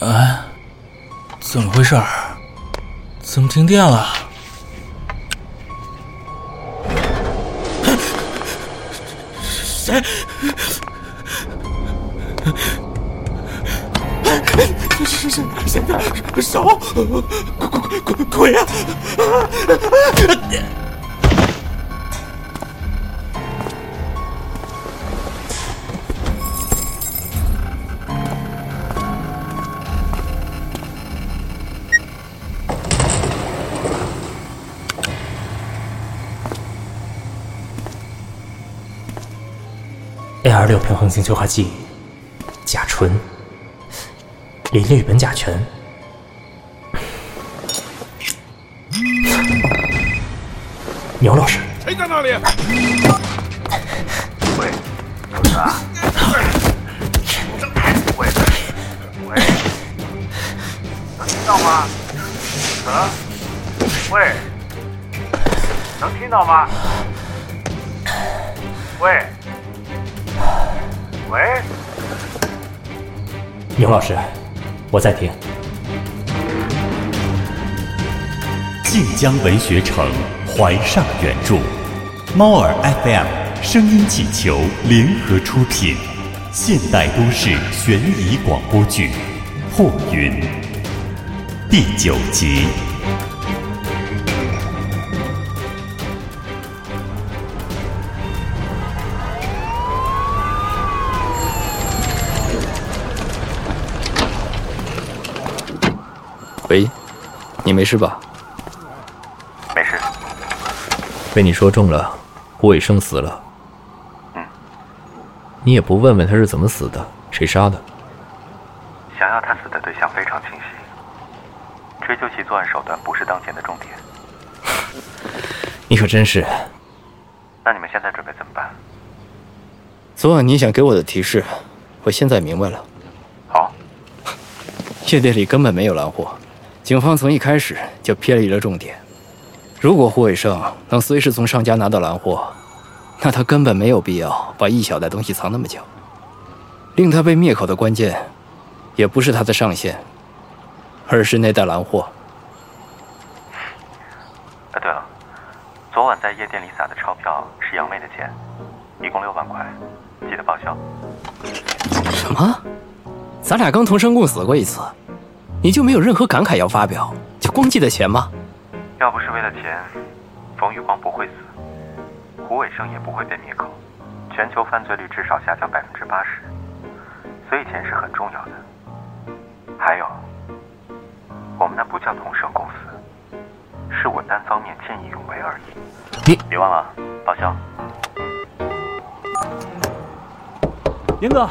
哎，怎么回事？怎么停电了？谁？现在手，鬼鬼鬼鬼呀！AR 六平衡型催化剂，甲醇，林氯苯甲醛。牛老师，谁在那里？喂，啊？喂，喂，能听到吗？啊？喂，能听到吗？喂，喂，牛老师，我在听。晋江文学城怀上原著，猫耳 FM 声音气球联合出品，现代都市悬疑广播剧《破云》第九集。喂，你没事吧？没事。被你说中了，胡伟生死了。嗯。你也不问问他是怎么死的，谁杀的？想要他死的对象非常清晰，追究其作案手段不是当前的重点。你可真是。那你们现在准备怎么办？昨晚你想给我的提示，我现在明白了。好。夜店里根本没有蓝货，警方从一开始就偏离了重点。如果胡伟胜能随时从商家拿到蓝货，那他根本没有必要把一小袋东西藏那么久。令他被灭口的关键，也不是他的上线，而是那袋蓝货。哎，对了，昨晚在夜店里撒的钞票是杨妹的钱，一共六万块，记得报销。什么？咱俩刚同生共死过一次，你就没有任何感慨要发表，就光记得钱吗？要不是为了钱，冯玉光不会死，胡伟胜也不会被灭口，全球犯罪率至少下降百分之八十，所以钱是很重要的。还有，我们那不叫同生共死，是我单方面见义勇为而已。你别忘了报销。严哥，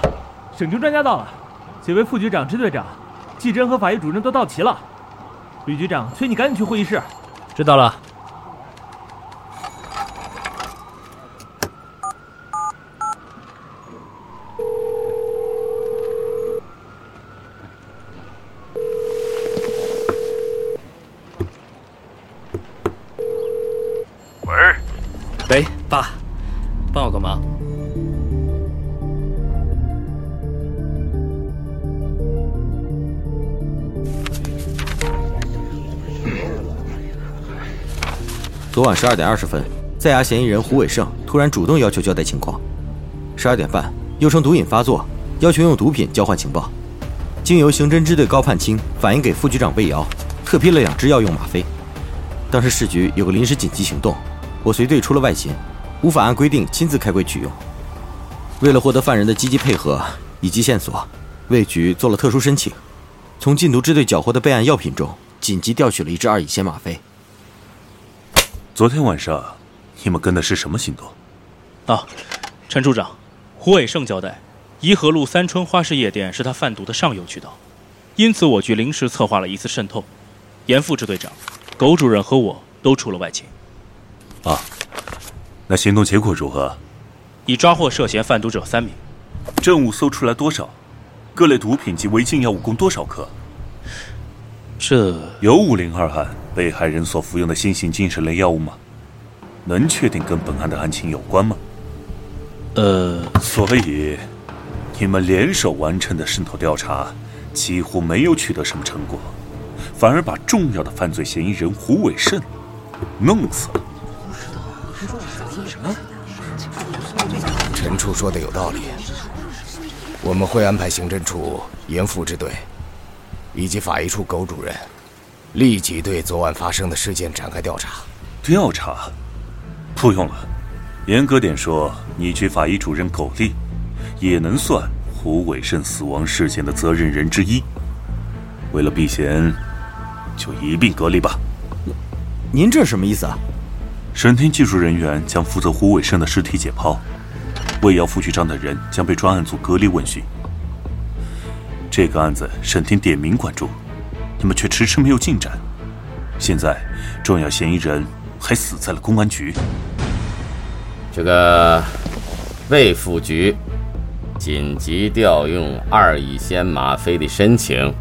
省局专家到了。几位副局长、支队长、技侦和法医主任都到齐了。吕局长催你赶紧去会议室。知道了。喂。喂，爸，帮我个忙。昨晚十二点二十分，在押嫌疑人胡伟胜突然主动要求交代情况。十二点半，又称毒瘾发作，要求用毒品交换情报。经由刑侦支队高盼清反映给副局长魏瑶，特批了两支药用吗啡。当时市局有个临时紧急行动，我随队出了外勤，无法按规定亲自开柜取用。为了获得犯人的积极配合以及线索，魏局做了特殊申请，从禁毒支队缴获的备案药品中紧急调取了一支二乙酰吗啡。昨天晚上，你们跟的是什么行动？啊，陈处长，胡伟胜交代，颐和路三春花市夜店是他贩毒的上游渠道，因此我局临时策划了一次渗透。严副支队长、苟主任和我都出了外勤。啊，那行动结果如何？已抓获涉嫌贩毒者三名。证物搜出来多少？各类毒品及违禁药物共多少克？这有五零二案被害人所服用的新型精神类药物吗？能确定跟本案的案情有关吗？呃，所以你们联手完成的渗透调查，几乎没有取得什么成果，反而把重要的犯罪嫌疑人胡伟胜弄死了。陈处说的有道理，我们会安排刑侦处严复支队以及法医处苟主任，立即对昨晚发生的事件展开调查。调查？不用了。严格点说，你去法医主任苟利也能算胡伟胜死亡事件的责任人之一。为了避嫌，就一并隔离吧。您这什么意思啊？审庭技术人员将负责胡伟胜的尸体解剖，魏瑶副局长等人将被专案组隔离问询。这个案子审庭点名关注，你们却迟迟没有进展。现在重要嫌疑人还死在了公安局。这个魏副局紧急调用二乙酰吗啡的申请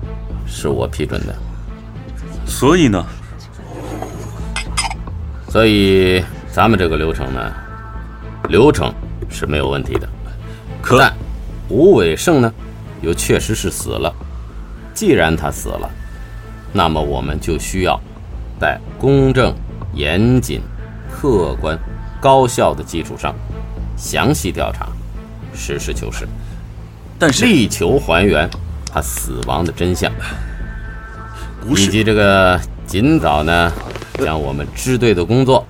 是我批准的，所以呢？所以咱们这个流程呢，流程是没有问题的。可但吴伟胜呢，又确实是死了。既然他死了，那么我们就需要在公正、严谨、客观。高效的基础上，详细调查，实事求是，但是力求还原他死亡的真相，以及这个尽早呢，将我们支队的工作、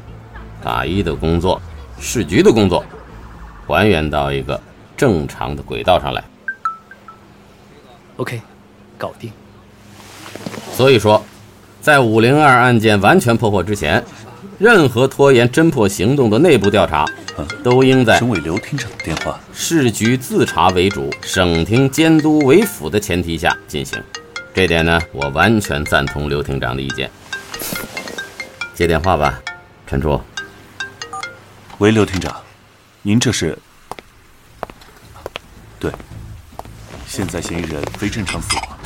法医的工作、市局的工作还原到一个正常的轨道上来。OK，搞定。所以说，在五零二案件完全破获之前。任何拖延侦破行动的内部调查，都应在省委刘厅长的电话，市局自查为主，省厅监督为辅的前提下进行。这点呢，我完全赞同刘厅长的意见。接电话吧，陈处。喂，刘厅长，您这是？对，现在嫌疑人非正常死亡。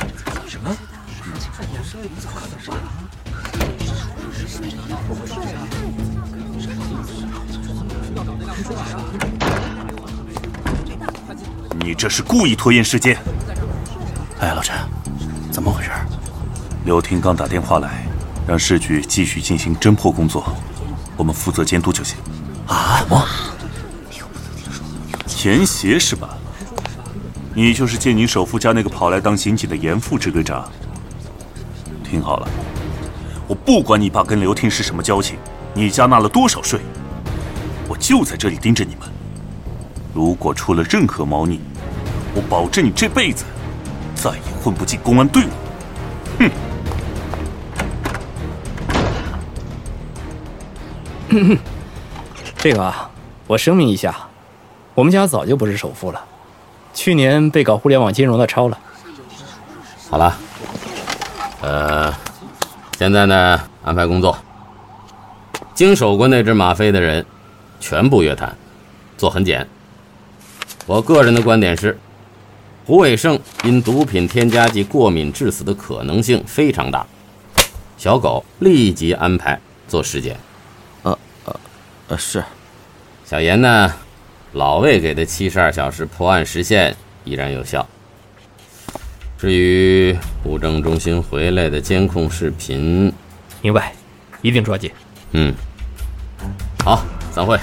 你这是故意拖延时间！哎，老陈，怎么回事？刘厅刚打电话来，让市局继续进行侦破工作，我们负责监督就行。啊？我严协是吧？你就是借你首富家那个跑来当刑警的严副支队长。听好了，我不管你爸跟刘厅是什么交情，你家纳了多少税，我就在这里盯着你们。如果出了任何猫腻，我保证你这辈子再也混不进公安队伍。哼！这个啊，我声明一下，我们家早就不是首富了，去年被搞互联网金融的抄了。好了，呃，现在呢，安排工作，经手过那只吗啡的人，全部约谈，做痕检。我个人的观点是，胡伟胜因毒品添加剂过敏致死的可能性非常大。小狗立即安排做尸检。呃呃呃，是。小严呢，老魏给的七十二小时破案时限依然有效。至于物证中心回来的监控视频，明白，一定抓紧。嗯，好，散会。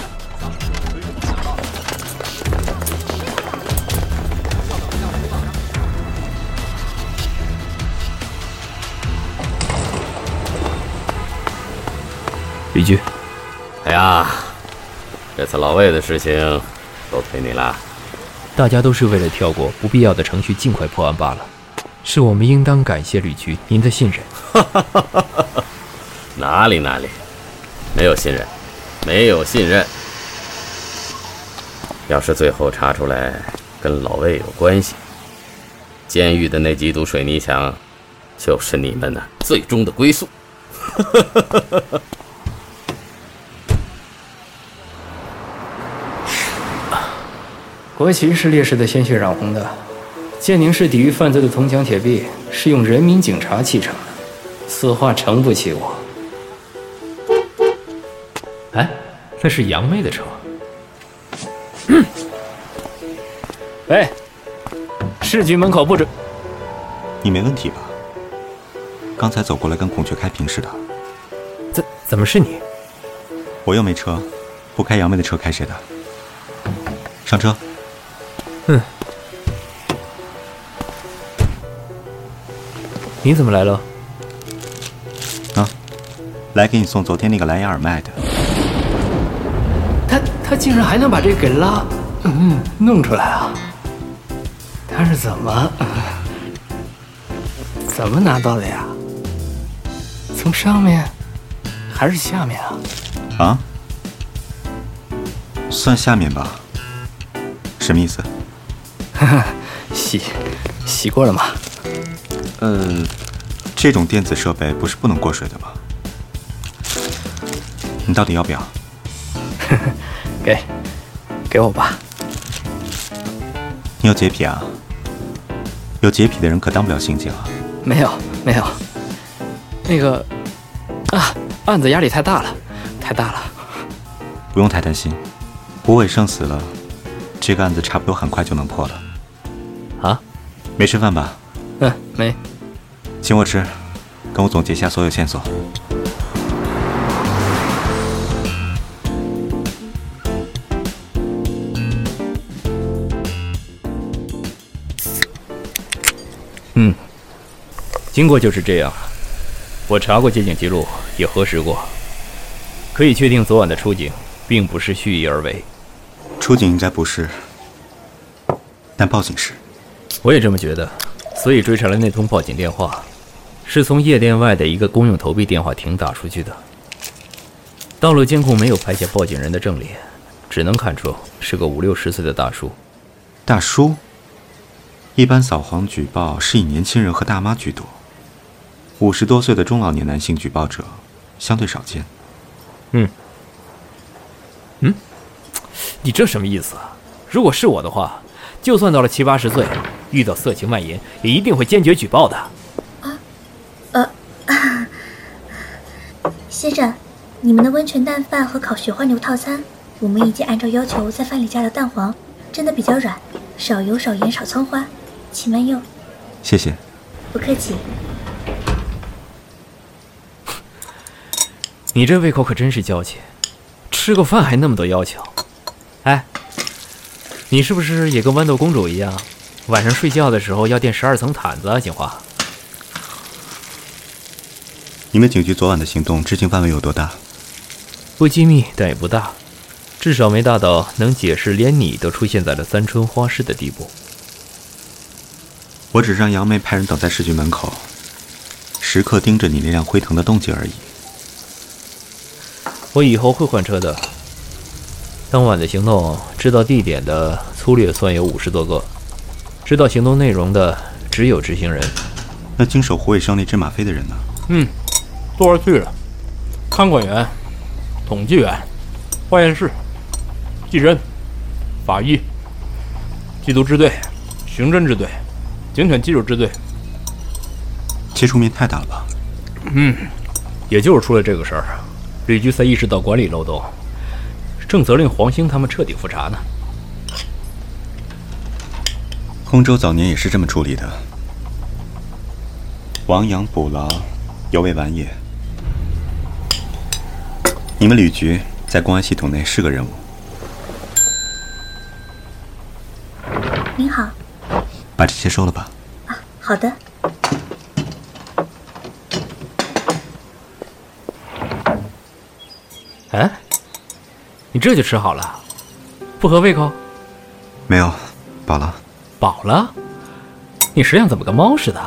李局，哎呀，这次老魏的事情都推你了。大家都是为了跳过不必要的程序，尽快破案罢了。是我们应当感谢吕局您的信任。哪里哪里，没有信任，没有信任。要是最后查出来跟老魏有关系，监狱的那几堵水泥墙，就是你们的最终的归宿。国旗是烈士的鲜血染红的，建宁市抵御犯罪的铜墙铁壁是用人民警察砌成的。此话诚不起我。哎，那是杨妹的车。喂，市局门口不准。你没问题吧？刚才走过来跟孔雀开屏似的。怎怎么是你？我又没车，不开杨妹的车开谁的？上车。嗯。你怎么来了？啊，来给你送昨天那个蓝牙耳麦的。他他竟然还能把这个给拉，嗯，弄出来啊！他是怎么怎么拿到的呀？从上面还是下面啊？啊？算下面吧。什么意思？哈哈，洗洗过了吗？嗯，这种电子设备不是不能过水的吗？你到底要不要？给，给我吧。你有洁癖啊？有洁癖的人可当不了刑警啊。没有，没有。那个啊，案子压力太大了，太大了。不用太担心，胡伟胜死了，这个案子差不多很快就能破了。啊？没吃饭吧？嗯，没。请我吃，跟我总结一下所有线索。嗯，经过就是这样。我查过接警记录，也核实过，可以确定昨晚的出警并不是蓄意而为。出警应该不是，但报警是。我也这么觉得，所以追查了那通报警电话，是从夜店外的一个公用投币电话亭打出去的。道路监控没有拍下报警人的正脸，只能看出是个五六十岁的大叔。大叔？一般扫黄举报是以年轻人和大妈居多，五十多岁的中老年男性举报者相对少见。嗯，嗯，你这什么意思啊？如果是我的话，就算到了七八十岁，遇到色情蔓延，也一定会坚决举报的。啊，呃，先生，你们的温泉蛋饭和烤雪花牛套餐，我们已经按照要求在饭里加了蛋黄，蒸的比较软，少油少盐少葱花。请慢用，谢谢。不客气。你这胃口可真是娇气，吃个饭还那么多要求。哎，你是不是也跟豌豆公主一样，晚上睡觉的时候要垫十二层毯子啊？锦华，你们警局昨晚的行动执行范围有多大？不机密，但也不大，至少没大到能解释连你都出现在了三春花市的地步。我只让杨梅派人等在市局门口，时刻盯着你那辆辉腾的动静而已。我以后会换车的。当晚的行动，知道地点的粗略算有五十多个，知道行动内容的只有执行人。那经手胡伟生那只吗啡的人呢？嗯，多少去了？看管员、统计员、化验室、技侦、法医、缉毒支队、刑侦支队。警犬技术支队，接触面太大了吧？嗯，也就是出了这个事儿，吕局才意识到管理漏洞，正责令黄兴他们彻底复查呢。 홍州早年也是这么处理的，亡羊补牢，犹未晚也。你们旅局在公安系统内是个人物。您好。把这些收了吧。啊，好的。哎，你这就吃好了，不合胃口？没有，饱了。饱了？你食量怎么跟猫似的？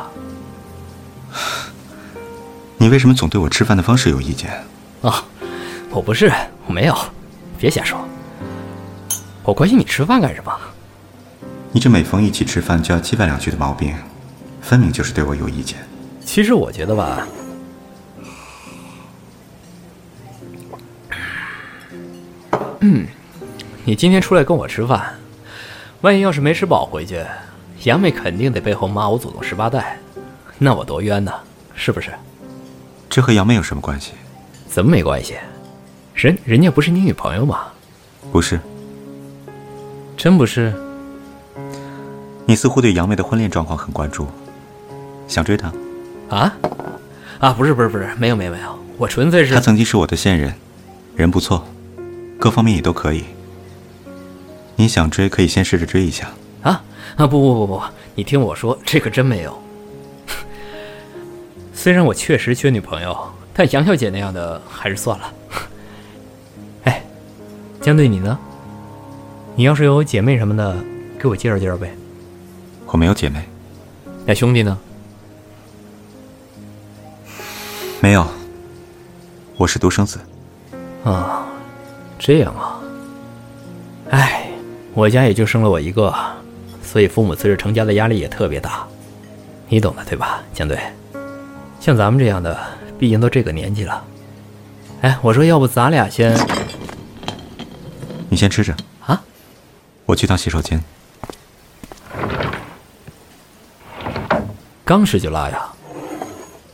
你为什么总对我吃饭的方式有意见？啊，我不是，我没有，别瞎说。我关心你吃饭干什么？你这每逢一起吃饭就要叽歪两句的毛病，分明就是对我有意见。其实我觉得吧，嗯，你今天出来跟我吃饭，万一要是没吃饱回去，杨梅肯定得背后骂我祖宗十八代，那我多冤呐，是不是？这和杨梅有什么关系？怎么没关系？人人家不是你女朋友吗？不是，真不是。你似乎对杨梅的婚恋状况很关注，想追她？啊？啊，不是不是不是，没有没有没有，我纯粹是……她曾经是我的现任，人不错，各方面也都可以。你想追，可以先试着追一下。啊啊不不不不，你听我说，这可真没有。虽然我确实缺女朋友，但杨小姐那样的还是算了。哎，江队你呢？你要是有姐妹什么的，给我介绍介绍呗。我没有姐妹。那兄弟呢？没有。我是独生子。啊，这样啊。哎，我家也就生了我一个，所以父母随着成家的压力也特别大，你懂的对吧，江队？像咱们这样的，毕竟都这个年纪了。哎，我说，要不咱俩先……你先吃着啊，我去趟洗手间。刚吃就拉呀？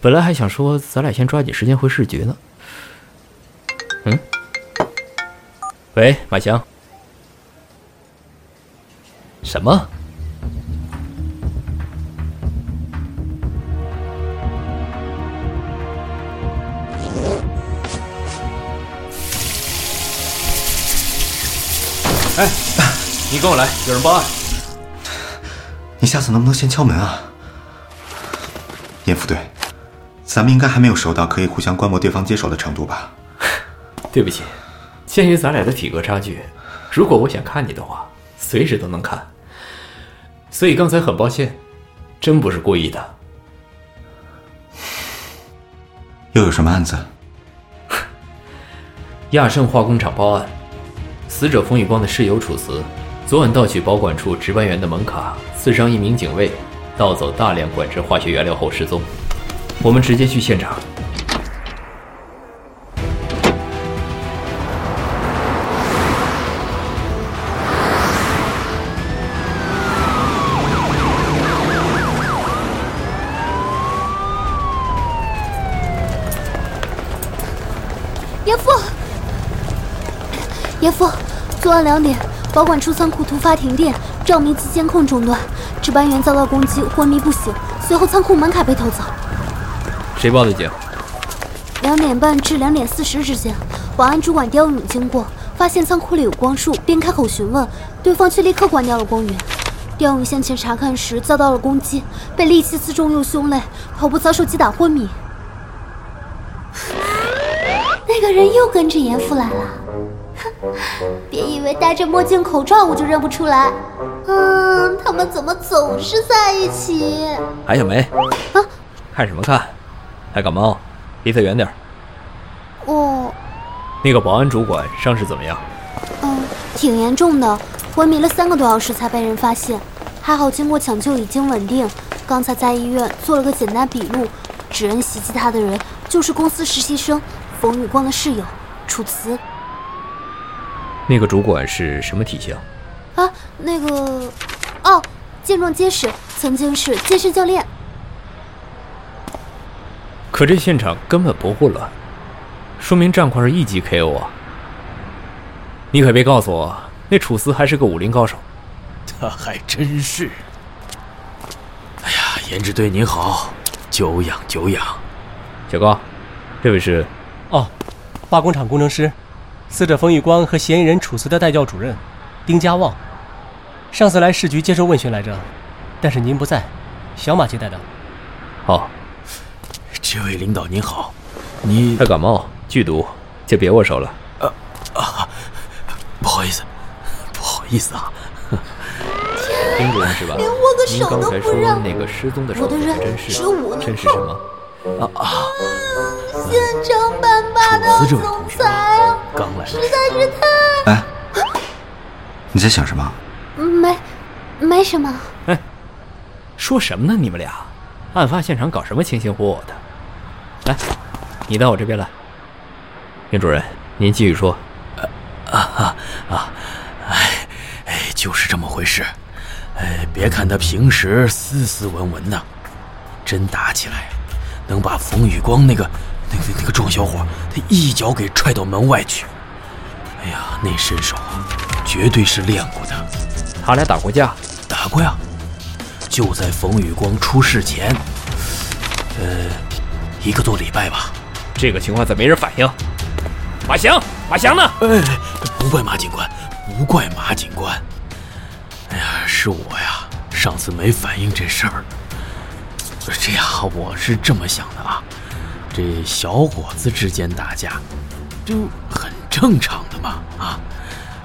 本来还想说咱俩先抓紧时间回市局呢。嗯？喂，马翔？什么？哎，你跟我来，有人报案。你下次能不能先敲门啊？严副队，咱们应该还没有熟到可以互相观摩对方接手的程度吧？对不起，鉴于咱俩的体格差距，如果我想看你的话，随时都能看。所以刚才很抱歉，真不是故意的。又有什么案子？亚盛化工厂报案。死者冯玉光的室友楚辞，昨晚盗取保管处值班员的门卡，刺伤一名警卫，盗走大量管制化学原料后失踪。我们直接去现场。严父，严父。昨晚两点，保管处仓库突发停电，照明及监控中断，值班员遭到攻击，昏迷不醒。随后仓库门卡被偷走。谁报的警？两点半至两点四十之间，保安主管刁勇经过，发现仓库里有光束，便开口询问，对方却立刻关掉了光源。刁勇向前查看时遭到了攻击，被利器刺中右胸肋，头部遭受击打昏迷。那个人又跟着严父来了。哼 别以为戴着墨镜、口罩我就认不出来。嗯，他们怎么总是在一起？韩小梅，啊，看什么看？还感冒？离他远点。哦。那个保安主管伤势怎么样？嗯，挺严重的，昏迷了三个多小时才被人发现，还好经过抢救已经稳定。刚才在医院做了个简单笔录，指认袭击他的人就是公司实习生冯宇光的室友楚辞。那个主管是什么体型？啊，那个，哦，健壮结实，曾经是健身教练。可这现场根本不混乱，说明战况是一级 KO 啊！你可别告诉我，那楚辞还是个武林高手。他还真是。哎呀，颜值对您好，久仰久仰。小高，这位是？哦，化工厂工程师。死者冯玉光和嫌疑人楚辞的代教主任丁家旺，上次来市局接受问询来着，但是您不在，小马接待的。哦，这位领导您好，你他感冒剧毒，就别握手了。啊啊，不好意思，不好意思啊。丁主任是吧？连握个手都不让。那个失踪的我的人真是真是什么？啊啊！现场版霸道总裁啊！刚来，实在是太……哎，你在想什么？没，没什么。哎，说什么呢？你们俩，案发现场搞什么卿卿我我的？来，你到我这边来。袁主任，您继续说。啊啊啊！哎哎，就是这么回事。哎，别看他平时斯斯文文的，真打起来。能把冯宇光那个那个那个壮小伙，他一脚给踹到门外去。哎呀，那身手绝对是练过的。他俩打过架？打过呀，就在冯宇光出事前，呃，一个多礼拜吧。这个情况怎么没人反应？马翔，马翔呢？哎，不怪马警官，不怪马警官。哎呀，是我呀，上次没反应这事儿。这样，我是这么想的啊，这小伙子之间打架，就很正常的嘛啊。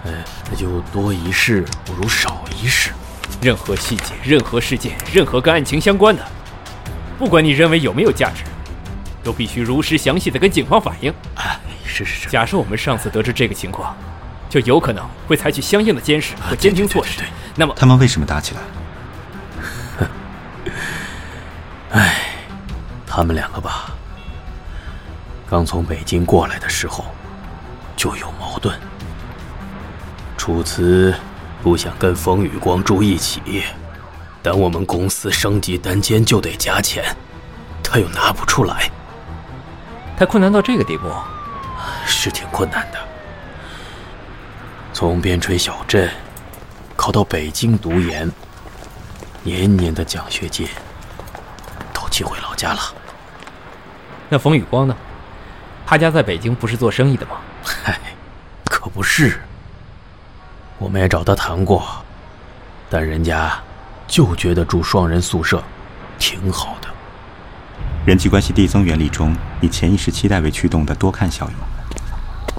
呃，那就多一事不如少一事。任何细节、任何事件、任何跟案情相关的，不管你认为有没有价值。都必须如实详细的跟警方反映。啊，是是是。假设我们上次得知这个情况，就有可能会采取相应的监视和监听措施。那么他们为什么打起来？哎，他们两个吧，刚从北京过来的时候就有矛盾。楚辞不想跟冯宇光住一起，等我们公司升级单间就得加钱，他又拿不出来。他困难到这个地步，是挺困难的。从边陲小镇考到北京读研，年年的奖学金都寄回老家了。那冯宇光呢？他家在北京不是做生意的吗？嗨，可不是。我们也找他谈过，但人家就觉得住双人宿舍挺好的。人际关系递增原理中，以潜意识期待为驱动的多看效应。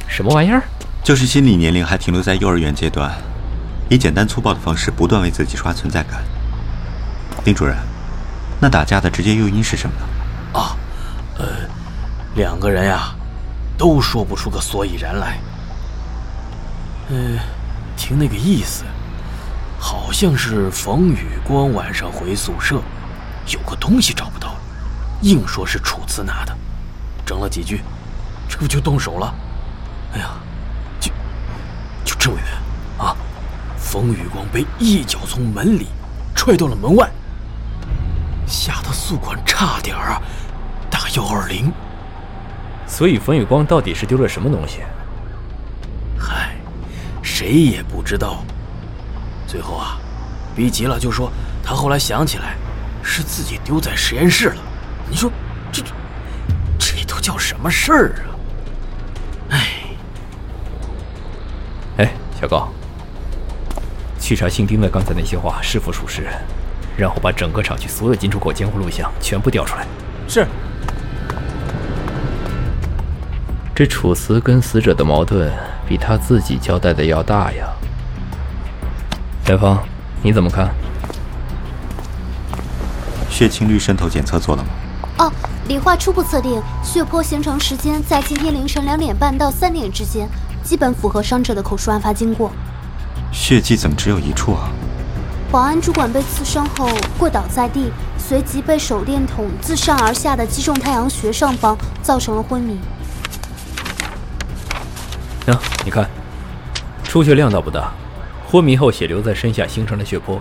什么玩意儿？就是心理年龄还停留在幼儿园阶段，以简单粗暴的方式不断为自己刷存在感。丁主任，那打架的直接诱因是什么呢？啊，呃，两个人呀，都说不出个所以然来。呃，听那个意思，好像是冯宇光晚上回宿舍，有个东西找不到了。硬说是楚辞拿的，争了几句，这不就动手了？哎呀，就就这么远啊！冯宇光被一脚从门里踹到了门外，吓得宿管差点啊打幺二零。所以冯宇光到底是丢了什么东西？嗨，谁也不知道。最后啊，逼急了就说他后来想起来，是自己丢在实验室了。你说，这这都叫什么事儿啊？哎，哎，小高，去查姓丁的刚才那些话是否属实，然后把整个厂区所有进出口监控录像全部调出来。是。这楚辞跟死者的矛盾比他自己交代的要大呀。元芳，你怎么看？血清率渗透检测做了吗？哦，理化初步测定血泊形成时间在今天凌晨两点半到三点之间，基本符合伤者的口述案发经过。血迹怎么只有一处啊？保安主管被刺伤后跪倒在地，随即被手电筒自上而下的击中太阳穴上方，造成了昏迷。喏，你看，出血量倒不大，昏迷后血流在身下形成了血泊，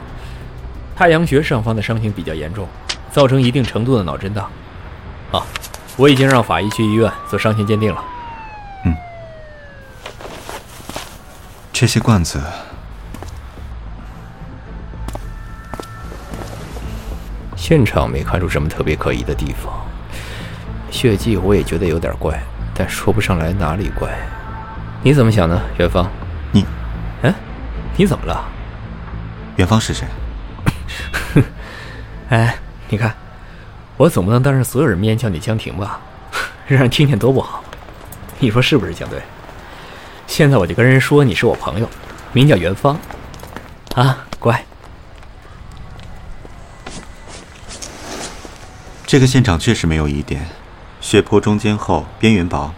太阳穴上方的伤情比较严重，造成一定程度的脑震荡。啊，我已经让法医去医院做伤情鉴定了。嗯，这些罐子，现场没看出什么特别可疑的地方。血迹我也觉得有点怪，但说不上来哪里怪。你怎么想呢，元芳？你，哎，你怎么了？元芳是谁？哎，你看。我总不能当着所有人面叫你江婷吧，让人听见多不好。你说是不是，江队？现在我就跟人说你是我朋友，名叫元芳，啊，这个现场确实没有疑点，血泊中间厚，边缘薄，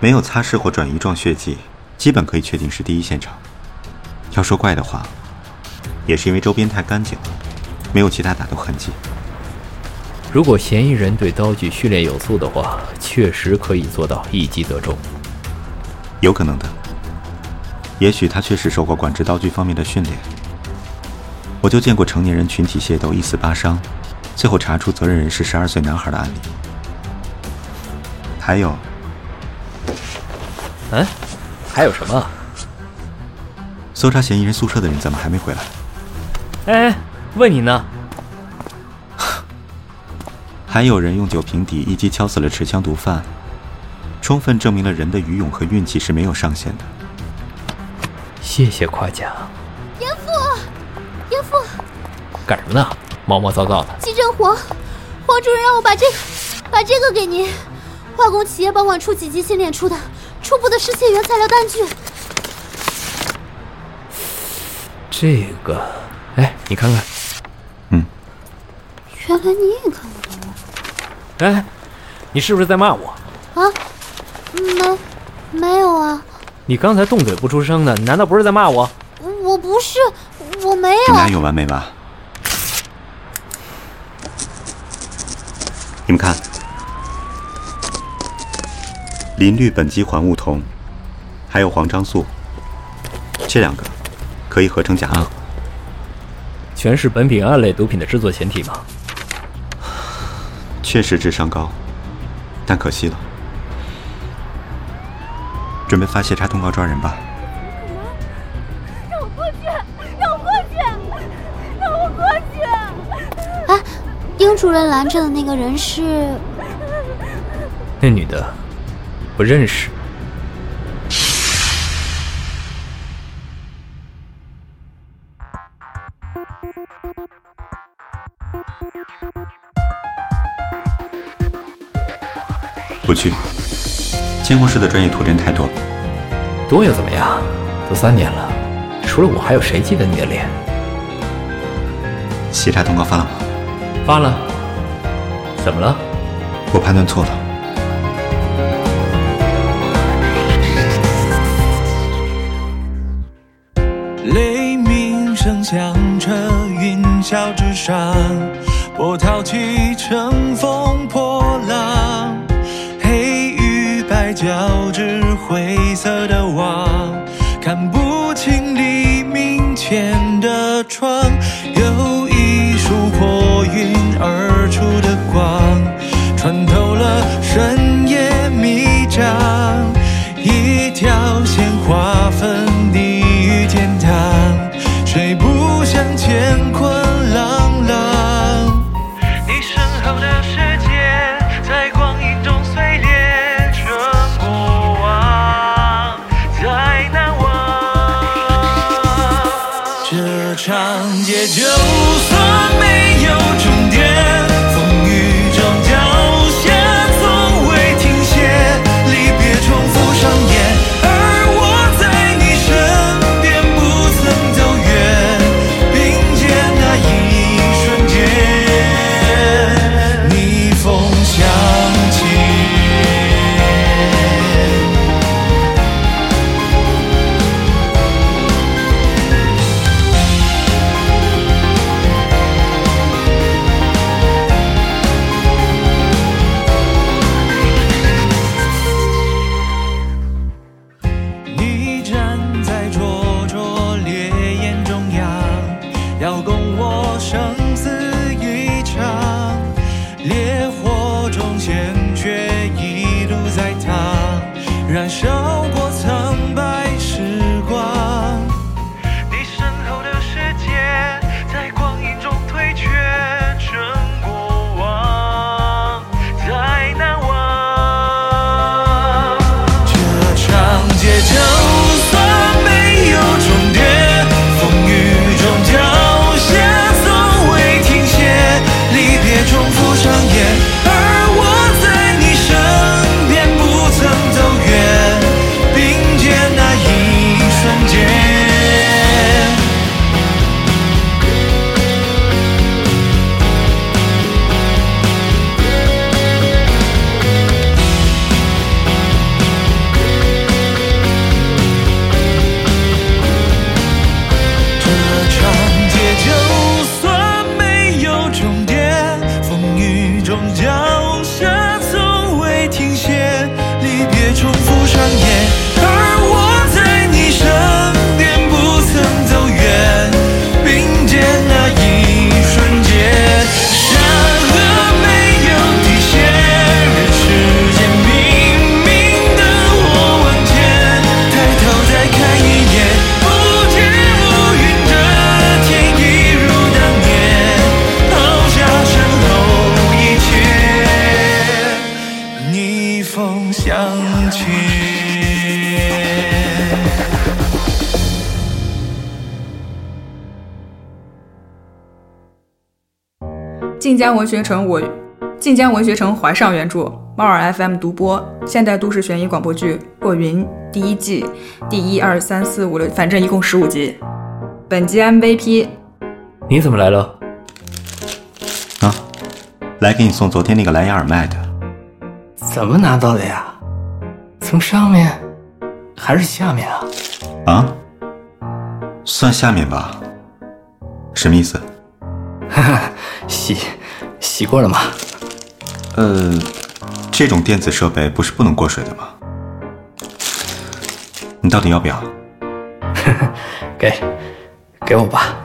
没有擦拭或转移状血迹，基本可以确定是第一现场。要说怪的话，也是因为周边太干净了，没有其他打斗痕迹。如果嫌疑人对刀具训练有素的话，确实可以做到一击得中。有可能的，也许他确实受过管制刀具方面的训练。我就见过成年人群体械斗一死八伤，最后查出责任人是十二岁男孩的案例。还有，嗯，还有什么？搜查嫌疑人宿舍的人怎么还没回来？哎，问你呢。还有人用酒瓶底一击敲死了持枪毒贩，充分证明了人的愚勇和运气是没有上限的。谢谢夸奖。严父，严父，干什么呢？毛毛躁躁的。季振黄，黄主任让我把这个，把这个给您。化工企业保管处几级清点出的初步的失窃原材料单据。这个，哎，你看看。嗯。原来你也看不懂。哎，你是不是在骂我？啊，没，没有啊。你刚才动嘴不出声的，难道不是在骂我？我不是，我没有。你俩有完没完？你们看，林氯苯基环戊酮，还有黄樟素，这两个可以合成甲胺，全是苯丙胺类毒品的制作前提吗？确实智商高，但可惜了。准备发协查通告抓人吧。丁主任拦着的那个人是？那女的，不认识。不去。监控室的专业图人太多，多又怎么样？都三年了，除了我，还有谁记得你的脸？协查通告发了吗？发了。怎么了？我判断错了。雷鸣声响彻云霄之上，波涛起，乘风破浪。黑与白交织灰色的网，看不清黎明前的窗。晋江文学城我，晋江文学城怀上原著，猫耳 FM 独播，现代都市悬疑广播剧《过云》第一季第一二三四五六，反正一共十五集。本集 MVP，你怎么来了？啊，来给你送昨天那个蓝牙耳麦的。怎么拿到的呀？从上面还是下面啊？啊？算下面吧。什么意思？哈哈，洗洗过了吗？呃，这种电子设备不是不能过水的吗？你到底要不要？给，给我吧。